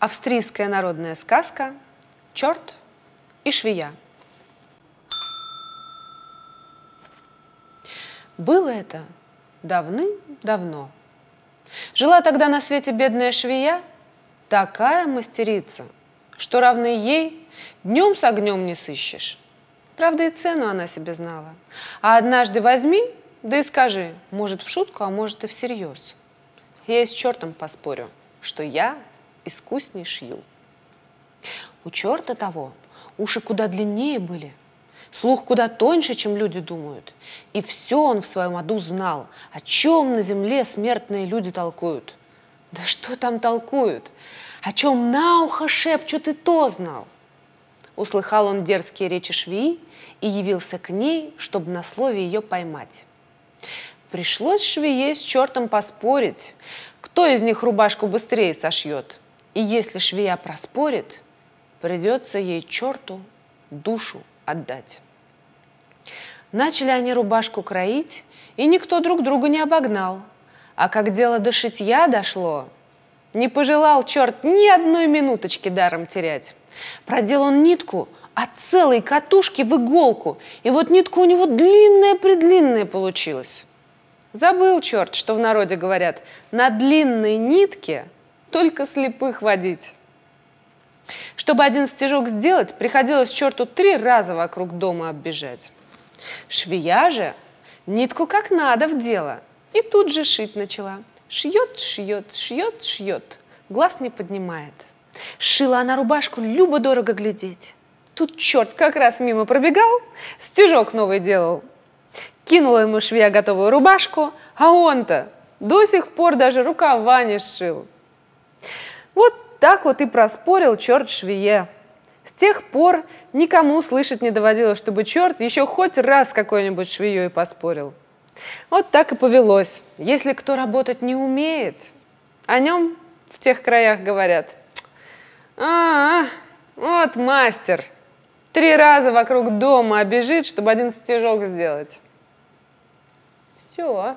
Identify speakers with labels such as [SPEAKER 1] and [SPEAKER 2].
[SPEAKER 1] Австрийская народная сказка «Черт и швея». Было это давным-давно. Жила тогда на свете бедная швея, такая мастерица, что равной ей днем с огнем не сыщешь. Правда, и цену она себе знала. А однажды возьми, да и скажи, может в шутку, а может и всерьез. Я и с чертом поспорю, что я искусней шью. У черта того уши куда длиннее были, слух куда тоньше, чем люди думают. И все он в своем аду знал, о чем на земле смертные люди толкуют. Да что там толкуют? О чем на ухо шепчут и то знал. Услыхал он дерзкие речи швеи и явился к ней, чтобы на слове ее поймать. Пришлось швее с чертом поспорить, кто из них рубашку быстрее сошьет – и если швея проспорит, придется ей черту душу отдать. Начали они рубашку кроить, и никто друг друга не обогнал. А как дело до шитья дошло, не пожелал черт ни одной минуточки даром терять. Продел он нитку от целой катушки в иголку, и вот нитка у него длинная-предлинная получилась. Забыл черт, что в народе говорят, на длинной нитке – только слепых водить. Чтобы один стежок сделать, приходилось черту три раза вокруг дома оббежать. Швея же нитку как надо в дело и тут же шить начала. Шьет, шьет, шьет, шьет, глаз не поднимает. Шила она рубашку, любо-дорого глядеть. Тут черт как раз мимо пробегал, стежок новый делал. Кинула ему швея готовую рубашку, а он-то до сих пор даже рукава не сшил. Вот так вот и проспорил черт швее. С тех пор никому слышать не доводилось, чтобы черт еще хоть раз какой-нибудь швеей поспорил. Вот так и повелось. Если кто работать не умеет, о нем в тех краях говорят. А, -а вот мастер. Три раза вокруг дома обежит, чтобы один стежок сделать. Все.